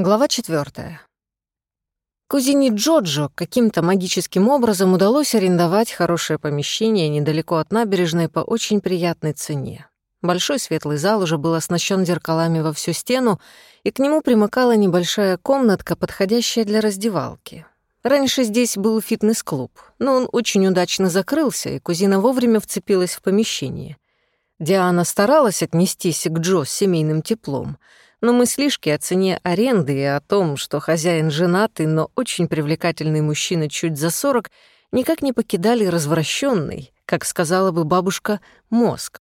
Глава четвертая. Кузине Джоджо каким-то магическим образом удалось арендовать хорошее помещение недалеко от набережной по очень приятной цене. Большой светлый зал уже был оснащен зеркалами во всю стену, и к нему примыкала небольшая комнатка, подходящая для раздевалки. Раньше здесь был фитнес-клуб, но он очень удачно закрылся, и кузина вовремя вцепилась в помещение. Диана старалась отнестись к Джо с семейным теплом — но мыслишки о цене аренды и о том, что хозяин женатый, но очень привлекательный мужчина чуть за сорок, никак не покидали развращенный, как сказала бы бабушка, мозг.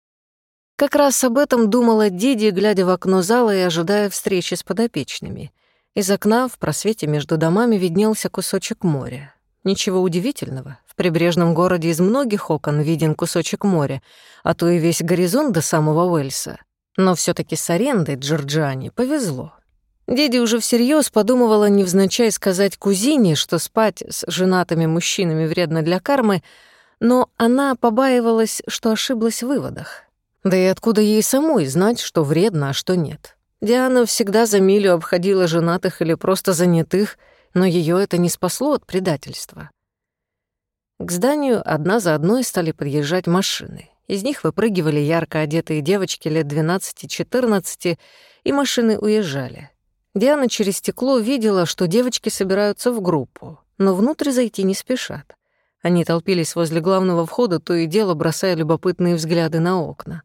Как раз об этом думала Диди, глядя в окно зала и ожидая встречи с подопечными. Из окна в просвете между домами виднелся кусочек моря. Ничего удивительного. В прибрежном городе из многих окон виден кусочек моря, а то и весь горизонт до самого Уэльса. Но все таки с арендой Джорджиане повезло. Диди уже всерьез подумывала невзначай сказать кузине, что спать с женатыми мужчинами вредно для кармы, но она побаивалась, что ошиблась в выводах. Да и откуда ей самой знать, что вредно, а что нет? Диана всегда за милю обходила женатых или просто занятых, но ее это не спасло от предательства. К зданию одна за одной стали подъезжать машины. Из них выпрыгивали ярко одетые девочки лет 12-14, и машины уезжали. Диана через стекло видела, что девочки собираются в группу, но внутрь зайти не спешат. Они толпились возле главного входа, то и дело бросая любопытные взгляды на окна.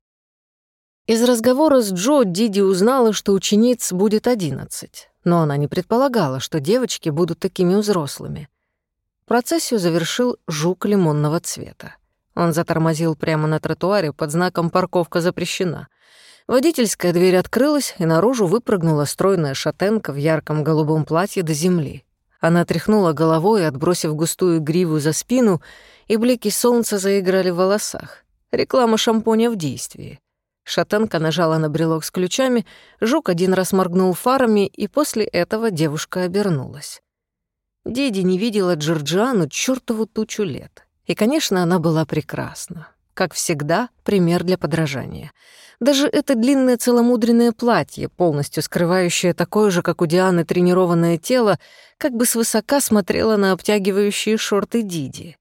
Из разговора с Джо Диди узнала, что учениц будет одиннадцать, но она не предполагала, что девочки будут такими взрослыми. Процессию завершил жук лимонного цвета. Он затормозил прямо на тротуаре под знаком «Парковка запрещена». Водительская дверь открылась, и наружу выпрыгнула стройная шатенка в ярком голубом платье до земли. Она тряхнула головой, отбросив густую гриву за спину, и блики солнца заиграли в волосах. Реклама шампуня в действии. Шатенка нажала на брелок с ключами, жук один раз моргнул фарами, и после этого девушка обернулась. Диди не видела Джорджиану чёртову тучу лет. И, конечно, она была прекрасна. Как всегда, пример для подражания. Даже это длинное целомудренное платье, полностью скрывающее такое же, как у Дианы, тренированное тело, как бы свысока смотрело на обтягивающие шорты Диди.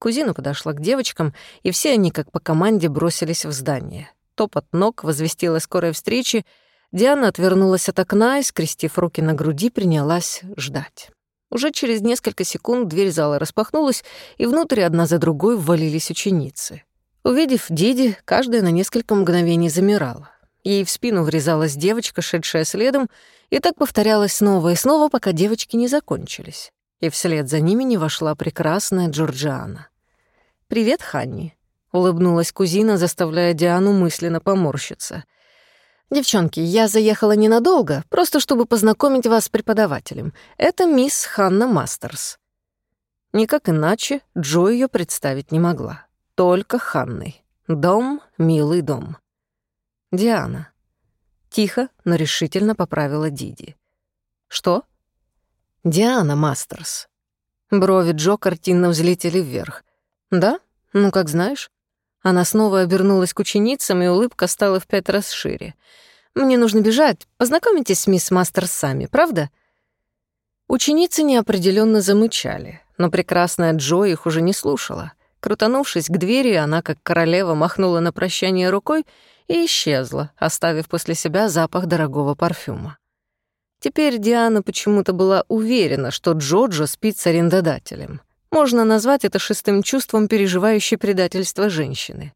Кузина подошла к девочкам, и все они, как по команде, бросились в здание. Топот ног возвестил о скорой встрече. Диана отвернулась от окна и, скрестив руки на груди, принялась ждать. Уже через несколько секунд дверь зала распахнулась, и внутрь одна за другой ввалились ученицы. Увидев Диди, каждая на несколько мгновений замирала. Ей в спину врезалась девочка, шедшая следом, и так повторялось снова и снова, пока девочки не закончились. И вслед за ними не вошла прекрасная Джорджиана. «Привет, Ханни», — улыбнулась кузина, заставляя Диану мысленно поморщиться — «Девчонки, я заехала ненадолго, просто чтобы познакомить вас с преподавателем. Это мисс Ханна Мастерс». Никак иначе Джо ее представить не могла. Только Ханной. Дом — милый дом. «Диана». Тихо, но решительно поправила Диди. «Что?» «Диана Мастерс». Брови Джо картинно взлетели вверх. «Да? Ну, как знаешь». Она снова обернулась к ученицам, и улыбка стала в пять раз шире. «Мне нужно бежать. Познакомитесь с мисс Мастерс сами, правда?» Ученицы неопределенно замычали, но прекрасная Джо их уже не слушала. Крутанувшись к двери, она, как королева, махнула на прощание рукой и исчезла, оставив после себя запах дорогого парфюма. Теперь Диана почему-то была уверена, что Джоджо спит с арендодателем. Можно назвать это шестым чувством, переживающей предательство женщины.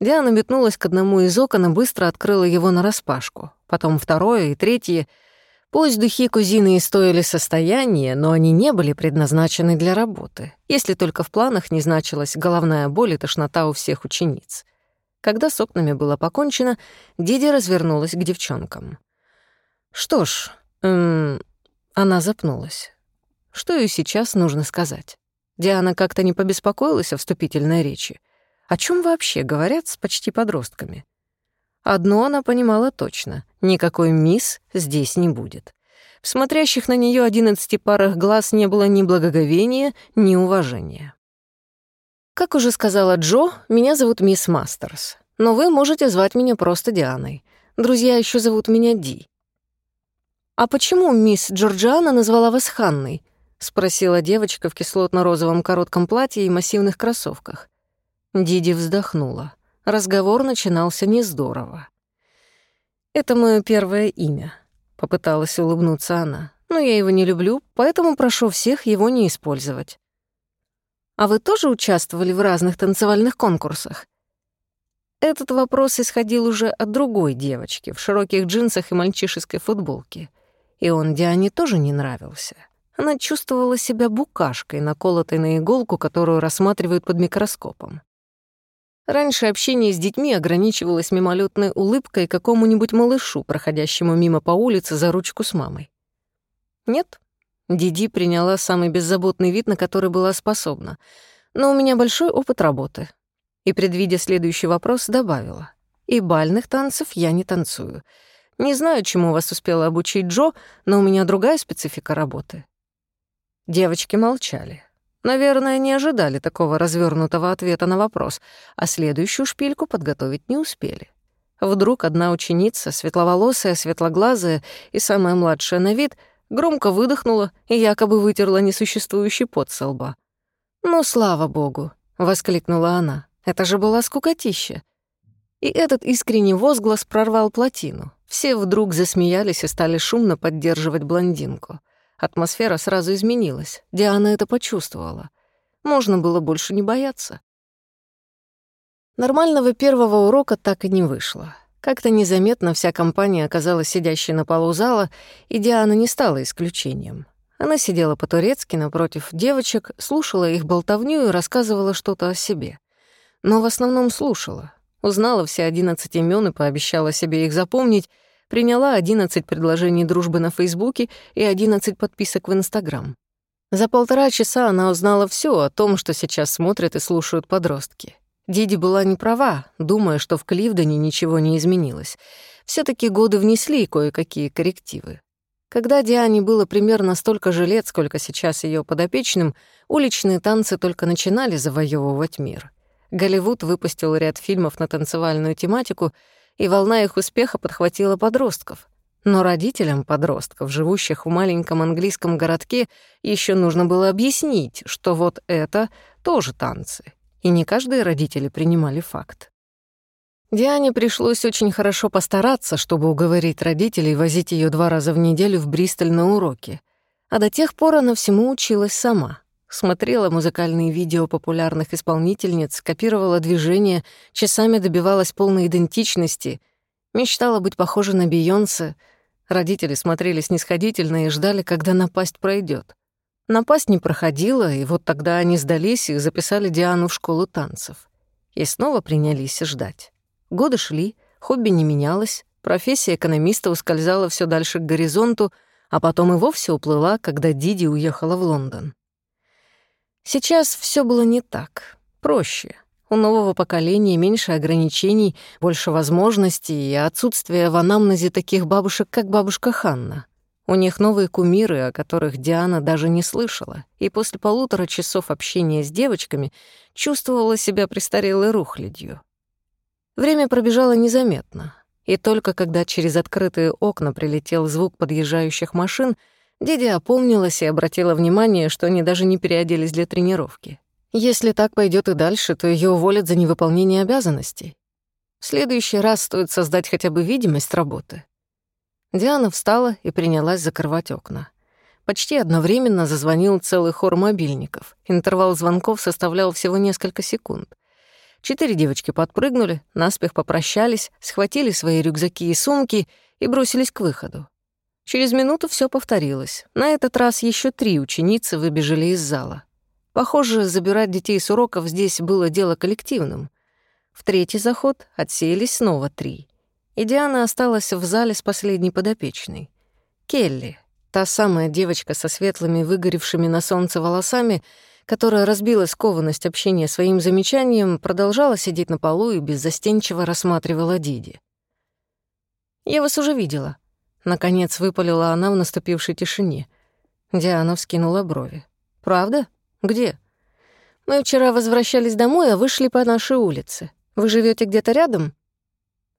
Диана метнулась к одному из окон и быстро открыла его нараспашку. Потом второе и третье. Пусть духи кузины и стоили состояние, но они не были предназначены для работы, если только в планах не значилась головная боль и тошнота у всех учениц. Когда с окнами было покончено, Диди развернулась к девчонкам. «Что ж, эм...» Она запнулась. Что и сейчас нужно сказать? Диана как-то не побеспокоилась о вступительной речи. О чем вообще говорят с почти подростками? Одно она понимала точно — никакой мисс здесь не будет. В смотрящих на нее одиннадцати парах глаз не было ни благоговения, ни уважения. Как уже сказала Джо, меня зовут мисс Мастерс, но вы можете звать меня просто Дианой. Друзья еще зовут меня Ди. «А почему мисс Джорджиана назвала вас Ханной?» — спросила девочка в кислотно-розовом коротком платье и массивных кроссовках. Диди вздохнула. Разговор начинался не здорово. «Это мое первое имя», — попыталась улыбнуться она. «Но я его не люблю, поэтому прошу всех его не использовать». «А вы тоже участвовали в разных танцевальных конкурсах?» Этот вопрос исходил уже от другой девочки в широких джинсах и мальчишеской футболке. И он Диане тоже не нравился. Она чувствовала себя букашкой, наколотой на иголку, которую рассматривают под микроскопом. Раньше общение с детьми ограничивалось мимолетной улыбкой какому-нибудь малышу, проходящему мимо по улице за ручку с мамой. Нет, Диди приняла самый беззаботный вид, на который была способна. Но у меня большой опыт работы. И, предвидя следующий вопрос, добавила. И бальных танцев я не танцую. Не знаю, чему вас успела обучить Джо, но у меня другая специфика работы. Девочки молчали. Наверное, не ожидали такого развернутого ответа на вопрос, а следующую шпильку подготовить не успели. Вдруг одна ученица, светловолосая, светлоглазая и самая младшая на вид, громко выдохнула и якобы вытерла несуществующий пот со лба. «Ну, слава богу!» — воскликнула она. «Это же была скукотища!» И этот искренний возглас прорвал плотину. Все вдруг засмеялись и стали шумно поддерживать блондинку. Атмосфера сразу изменилась. Диана это почувствовала. Можно было больше не бояться. Нормального первого урока так и не вышло. Как-то незаметно вся компания оказалась сидящей на полу зала, и Диана не стала исключением. Она сидела по-турецки напротив девочек, слушала их болтовню и рассказывала что-то о себе. Но в основном слушала. Узнала все одиннадцать имен и пообещала себе их запомнить, приняла 11 предложений дружбы на Фейсбуке и 11 подписок в Инстаграм. За полтора часа она узнала все о том, что сейчас смотрят и слушают подростки. Диди была не права, думая, что в Кливдоне ничего не изменилось. все таки годы внесли кое-какие коррективы. Когда Диане было примерно столько же лет, сколько сейчас ее подопечным, уличные танцы только начинали завоевывать мир. Голливуд выпустил ряд фильмов на танцевальную тематику — и волна их успеха подхватила подростков. Но родителям подростков, живущих в маленьком английском городке, еще нужно было объяснить, что вот это тоже танцы. И не каждые родители принимали факт. Диане пришлось очень хорошо постараться, чтобы уговорить родителей возить ее два раза в неделю в Бристоль на уроки. А до тех пор она всему училась сама — Смотрела музыкальные видео популярных исполнительниц, копировала движения, часами добивалась полной идентичности, мечтала быть похожей на Бейонсе. Родители смотрели снисходительно и ждали, когда напасть пройдет. Напасть не проходила, и вот тогда они сдались и записали Диану в школу танцев. И снова принялись ждать. Годы шли, хобби не менялось, профессия экономиста ускользала все дальше к горизонту, а потом и вовсе уплыла, когда Диди уехала в Лондон. Сейчас все было не так, проще. У нового поколения меньше ограничений, больше возможностей и отсутствие в анамнезе таких бабушек, как бабушка Ханна. У них новые кумиры, о которых Диана даже не слышала, и после полутора часов общения с девочками чувствовала себя престарелой рухлядью. Время пробежало незаметно, и только когда через открытые окна прилетел звук подъезжающих машин — Диди опомнилась и обратила внимание, что они даже не переоделись для тренировки. Если так пойдет и дальше, то ее уволят за невыполнение обязанностей. В следующий раз стоит создать хотя бы видимость работы. Диана встала и принялась закрывать окна. Почти одновременно зазвонил целый хор мобильников. Интервал звонков составлял всего несколько секунд. Четыре девочки подпрыгнули, наспех попрощались, схватили свои рюкзаки и сумки и бросились к выходу. Через минуту все повторилось. На этот раз еще три ученицы выбежали из зала. Похоже, забирать детей с уроков здесь было дело коллективным. В третий заход отсеялись снова три. И Диана осталась в зале с последней подопечной. Келли, та самая девочка со светлыми, выгоревшими на солнце волосами, которая разбила скованность общения своим замечанием, продолжала сидеть на полу и беззастенчиво рассматривала Диди. «Я вас уже видела», Наконец выпалила она в наступившей тишине. Диана вскинула брови. «Правда? Где?» «Мы вчера возвращались домой, а вышли по нашей улице. Вы живете где-то рядом?»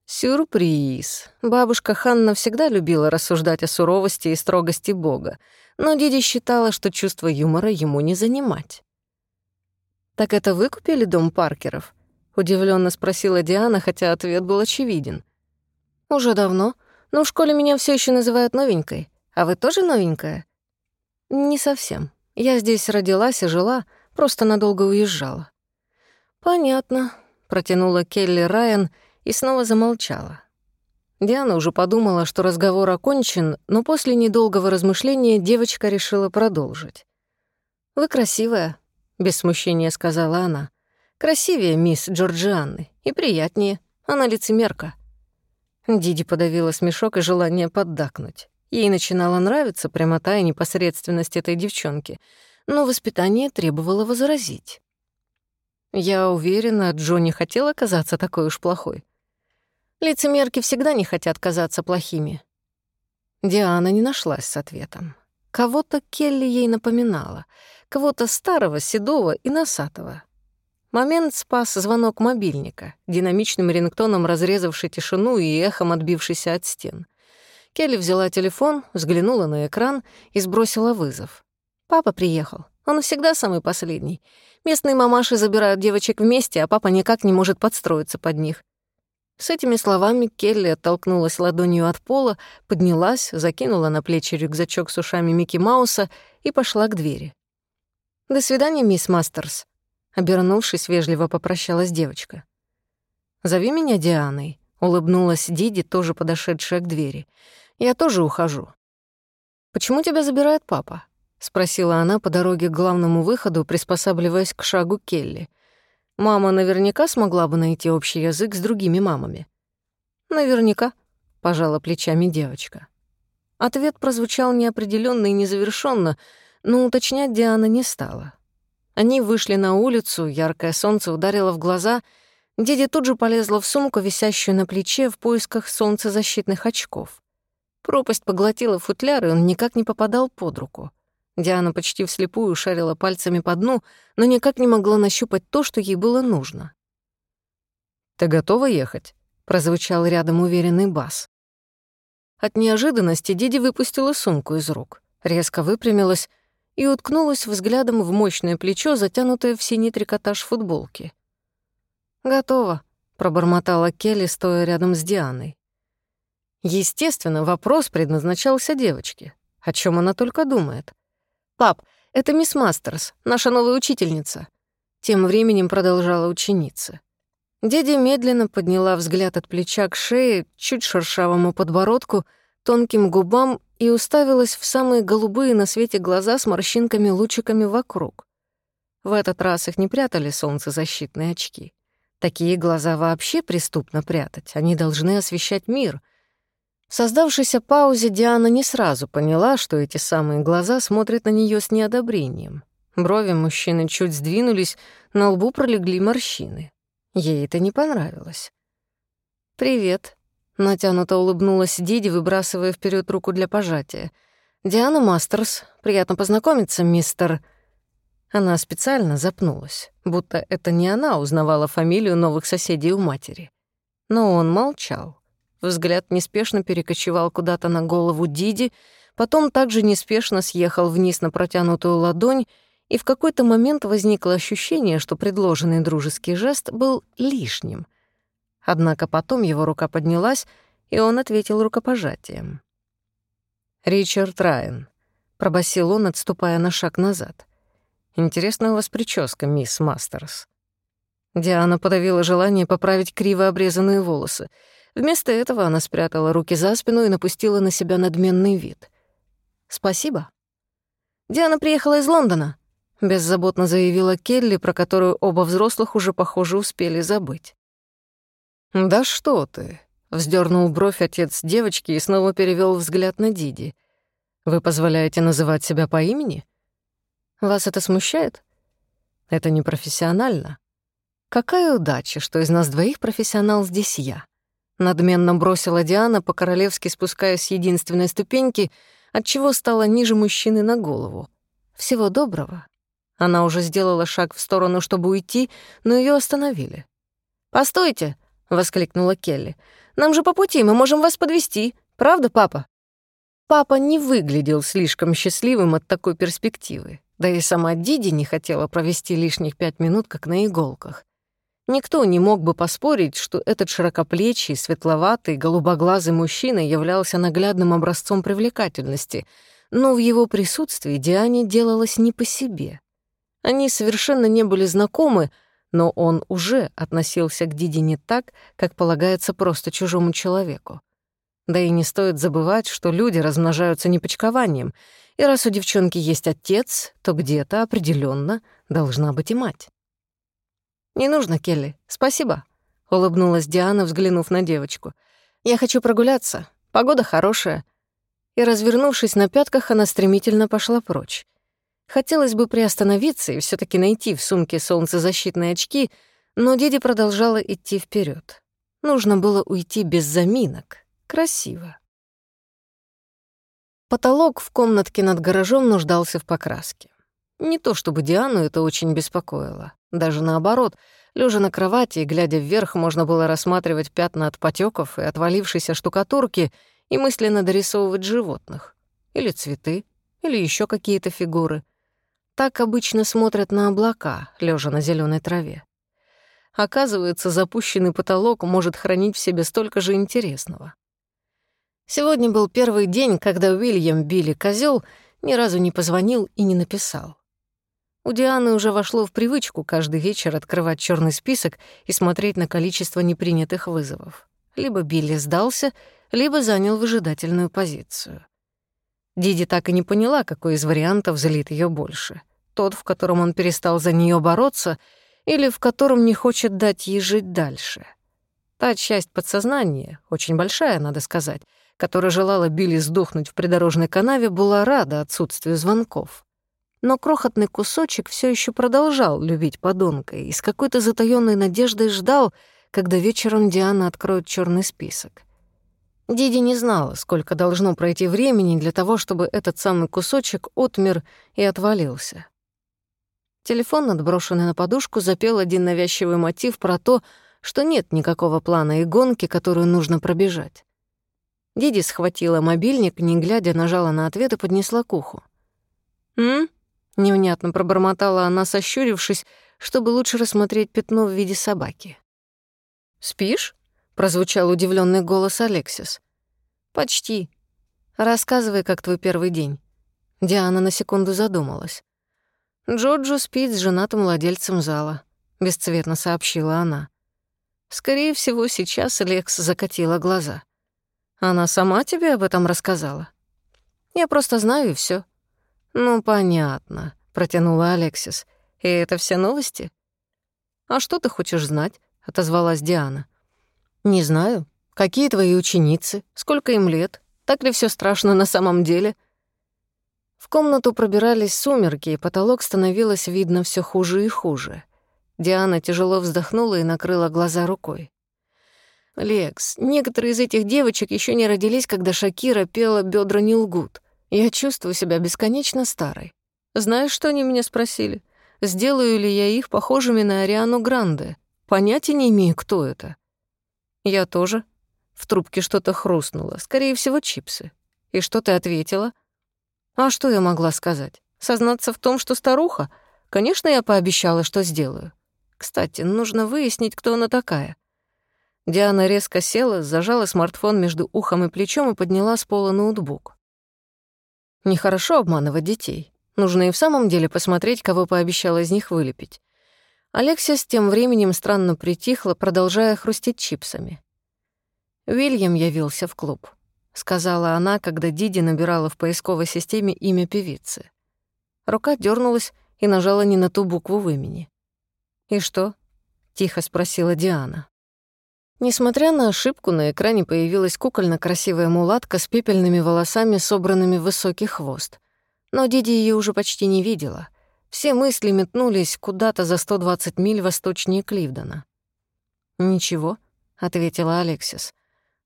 Сюрприз. Бабушка Ханна всегда любила рассуждать о суровости и строгости Бога, но Диди считала, что чувство юмора ему не занимать. «Так это вы купили дом Паркеров?» — удивленно спросила Диана, хотя ответ был очевиден. «Уже давно, но в школе меня все еще называют новенькой. А вы тоже новенькая?» «Не совсем. Я здесь родилась и жила, просто надолго уезжала». «Понятно», — протянула Келли Райан и снова замолчала. Диана уже подумала, что разговор окончен, но после недолгого размышления девочка решила продолжить. «Вы красивая», — без смущения сказала она. «Красивее мисс Джорджианны и приятнее. Она лицемерка». Диди подавила смешок и желание поддакнуть. Ей начинала нравиться прямота и непосредственность этой девчонки, но воспитание требовало возразить. Я уверена, Джо не хотел оказаться такой уж плохой. Лицемерки всегда не хотят казаться плохими. Диана не нашлась с ответом. Кого-то Келли ей напоминала, кого-то старого, седого и носатого. Момент спас звонок мобильника, динамичным рингтоном разрезавший тишину и эхом отбившийся от стен. Келли взяла телефон, взглянула на экран и сбросила вызов. Папа приехал. Он всегда самый последний. Местные мамаши забирают девочек вместе, а папа никак не может подстроиться под них. С этими словами Келли оттолкнулась ладонью от пола, поднялась, закинула на плечи рюкзачок с ушами Микки Мауса и пошла к двери. «До свидания, мисс Мастерс», — обернувшись, вежливо попрощалась девочка. «Зови меня Дианой», — улыбнулась Диди, тоже подошедшая к двери. «Я тоже ухожу». «Почему тебя забирает папа?» — спросила она по дороге к главному выходу, приспосабливаясь к шагу Келли. Мама наверняка смогла бы найти общий язык с другими мамами. Наверняка, пожала плечами девочка. Ответ прозвучал неопределенно и незавершенно, но уточнять Диана не стала. Они вышли на улицу, яркое солнце ударило в глаза. Дядя тут же полезла в сумку, висящую на плече, в поисках солнцезащитных очков. Пропасть поглотила футляр, и он никак не попадал под руку. Диана почти вслепую шарила пальцами по дну, но никак не могла нащупать то, что ей было нужно. «Ты готова ехать?» — прозвучал рядом уверенный бас. От неожиданности Диди выпустила сумку из рук, резко выпрямилась и уткнулась взглядом в мощное плечо, затянутое в синий трикотаж футболки. «Готово», — пробормотала Келли, стоя рядом с Дианой. Естественно, вопрос предназначался девочке. О чем она только думает. «Пап, это мисс Мастерс, наша новая учительница». Тем временем продолжала ученица. Дядя медленно подняла взгляд от плеча к шее, чуть шершавому подбородку, тонким губам и уставилась в самые голубые на свете глаза с морщинками-лучиками вокруг. В этот раз их не прятали солнцезащитные очки. Такие глаза вообще преступно прятать, они должны освещать мир — в создавшейся паузе Диана не сразу поняла, что эти самые глаза смотрят на нее с неодобрением. Брови мужчины чуть сдвинулись, на лбу пролегли морщины. Ей это не понравилось. «Привет», — натянуто улыбнулась Диди, выбрасывая вперед руку для пожатия. «Диана Мастерс, приятно познакомиться, мистер...» Она специально запнулась, будто это не она узнавала фамилию новых соседей у матери. Но он молчал. Взгляд неспешно перекочевал куда-то на голову Диди, потом также неспешно съехал вниз на протянутую ладонь, и в какой-то момент возникло ощущение, что предложенный дружеский жест был лишним. Однако потом его рука поднялась, и он ответил рукопожатием. «Ричард Райан», — пробасил он, отступая на шаг назад. «Интересная у вас прическа, мисс Мастерс». Диана подавила желание поправить криво обрезанные волосы — Вместо этого она спрятала руки за спину и напустила на себя надменный вид. «Спасибо». «Диана приехала из Лондона», — беззаботно заявила Келли, про которую оба взрослых уже, похоже, успели забыть. «Да что ты!» — вздернул бровь отец девочки и снова перевел взгляд на Диди. «Вы позволяете называть себя по имени? Вас это смущает? Это непрофессионально. Какая удача, что из нас двоих профессионал здесь я. Надменно бросила Диана, по-королевски спускаясь с единственной ступеньки, отчего стала ниже мужчины на голову. «Всего доброго». Она уже сделала шаг в сторону, чтобы уйти, но ее остановили. «Постойте!» —— воскликнула Келли. «Нам же по пути, мы можем вас подвести. Правда, папа?» Папа не выглядел слишком счастливым от такой перспективы. Да и сама Диди не хотела провести лишних пять минут, как на иголках. Никто не мог бы поспорить, что этот широкоплечий, светловатый, голубоглазый мужчина являлся наглядным образцом привлекательности, но в его присутствии Диане делалось не по себе. Они совершенно не были знакомы, но он уже относился к Диди не так, как полагается просто чужому человеку. Да и не стоит забывать, что люди размножаются не почкованием, и раз у девчонки есть отец, то где-то определенно должна быть и мать. «Не нужно, Келли, спасибо», — улыбнулась Диана, взглянув на девочку. «Я хочу прогуляться, погода хорошая». И, развернувшись на пятках, она стремительно пошла прочь. Хотелось бы приостановиться и все таки найти в сумке солнцезащитные очки, но Диди продолжала идти вперед. Нужно было уйти без заминок. Красиво. Потолок в комнатке над гаражом нуждался в покраске. Не то чтобы Диану это очень беспокоило. Даже наоборот, лежа на кровати и глядя вверх, можно было рассматривать пятна от потеков и отвалившейся штукатурки и мысленно дорисовывать животных. Или цветы, или еще какие-то фигуры. Так обычно смотрят на облака, лежа на зеленой траве. Оказывается, запущенный потолок может хранить в себе столько же интересного. Сегодня был первый день, когда Уильям Билли Козёл ни разу не позвонил и не написал. У Дианы уже вошло в привычку каждый вечер открывать черный список и смотреть на количество непринятых вызовов. Либо Билли сдался, либо занял выжидательную позицию. Диди так и не поняла, какой из вариантов залит ее больше. Тот, в котором он перестал за нее бороться, или в котором не хочет дать ей жить дальше. Та часть подсознания, очень большая, надо сказать, которая желала Билли сдохнуть в придорожной канаве, была рада отсутствию звонков. Но крохотный кусочек все еще продолжал любить подонка и с какой-то затаённой надеждой ждал, когда вечером Диана откроет черный список. Диди не знала, сколько должно пройти времени для того, чтобы этот самый кусочек отмер и отвалился. Телефон, отброшенный на подушку, запел один навязчивый мотив про то, что нет никакого плана и гонки, которую нужно пробежать. Диди схватила мобильник, не глядя, нажала на ответ и поднесла к уху. «М?» — невнятно пробормотала она, сощурившись, чтобы лучше рассмотреть пятно в виде собаки. «Спишь?» — прозвучал удивленный голос Алексис. «Почти. Рассказывай, как твой первый день». Диана на секунду задумалась. «Джоджо спит с женатым владельцем зала», — бесцветно сообщила она. Скорее всего, сейчас Лекс закатила глаза. Она сама тебе об этом рассказала? Я просто знаю и всё. Ну, понятно, протянула Алексис. И это все новости? А что ты хочешь знать? отозвалась Диана. Не знаю. Какие твои ученицы? Сколько им лет? Так ли всё страшно на самом деле? В комнату пробирались сумерки, и потолок становилось видно всё хуже и хуже. Диана тяжело вздохнула и накрыла глаза рукой. «Лекс, некоторые из этих девочек еще не родились, когда Шакира пела «Бедра не лгут». Я чувствую себя бесконечно старой. Знаешь, что они меня спросили? Сделаю ли я их похожими на Ариану Гранде? Понятия не имею, кто это». «Я тоже». В трубке что-то хрустнуло, скорее всего, чипсы. «И что ты ответила?» «А что я могла сказать? Сознаться в том, что старуха? Конечно, я пообещала, что сделаю. Кстати, нужно выяснить, кто она такая». Диана резко села, зажала смартфон между ухом и плечом и подняла с пола ноутбук. Нехорошо обманывать детей. Нужно и в самом деле посмотреть, кого пообещала из них вылепить. Алексия с тем временем странно притихла, продолжая хрустеть чипсами. «Уильям явился в клуб», — сказала она, когда Диди набирала в поисковой системе имя певицы. Рука дернулась и нажала не на ту букву в имени. «И что?» — тихо спросила Диана. Несмотря на ошибку, на экране появилась кукольно-красивая мулатка с пепельными волосами, собранными в высокий хвост. Но Диди ее уже почти не видела. Все мысли метнулись куда-то за 120 миль восточнее Кливдена. «Ничего», — ответила Алексис.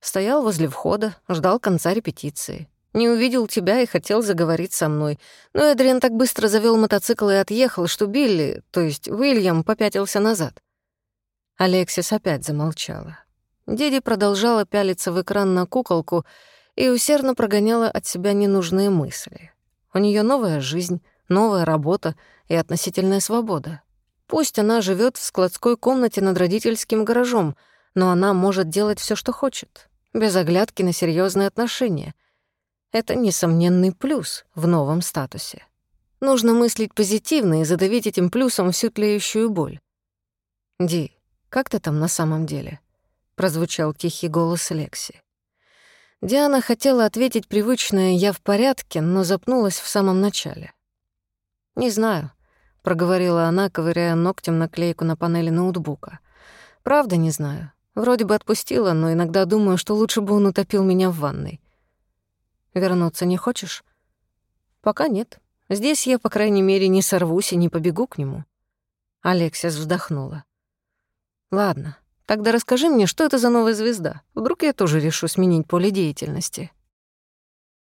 Стоял возле входа, ждал конца репетиции. Не увидел тебя и хотел заговорить со мной. Но Эдриан так быстро завел мотоцикл и отъехал, что Билли, то есть Уильям, попятился назад. Алексис опять замолчала. Диди продолжала пялиться в экран на куколку и усердно прогоняла от себя ненужные мысли. У нее новая жизнь, новая работа и относительная свобода. Пусть она живет в складской комнате над родительским гаражом, но она может делать все, что хочет, без оглядки на серьезные отношения. Это несомненный плюс в новом статусе. Нужно мыслить позитивно и задавить этим плюсом всю тлеющую боль. «Ди, как ты там на самом деле?» — прозвучал тихий голос Лекси. Диана хотела ответить привычное «я в порядке», но запнулась в самом начале. «Не знаю», — проговорила она, ковыряя ногтем наклейку на панели ноутбука. «Правда не знаю. Вроде бы отпустила, но иногда думаю, что лучше бы он утопил меня в ванной. Вернуться не хочешь?» «Пока нет. Здесь я, по крайней мере, не сорвусь и не побегу к нему». Алексис вздохнула. «Ладно, Тогда расскажи мне, что это за новая звезда? Вдруг я тоже решу сменить поле деятельности.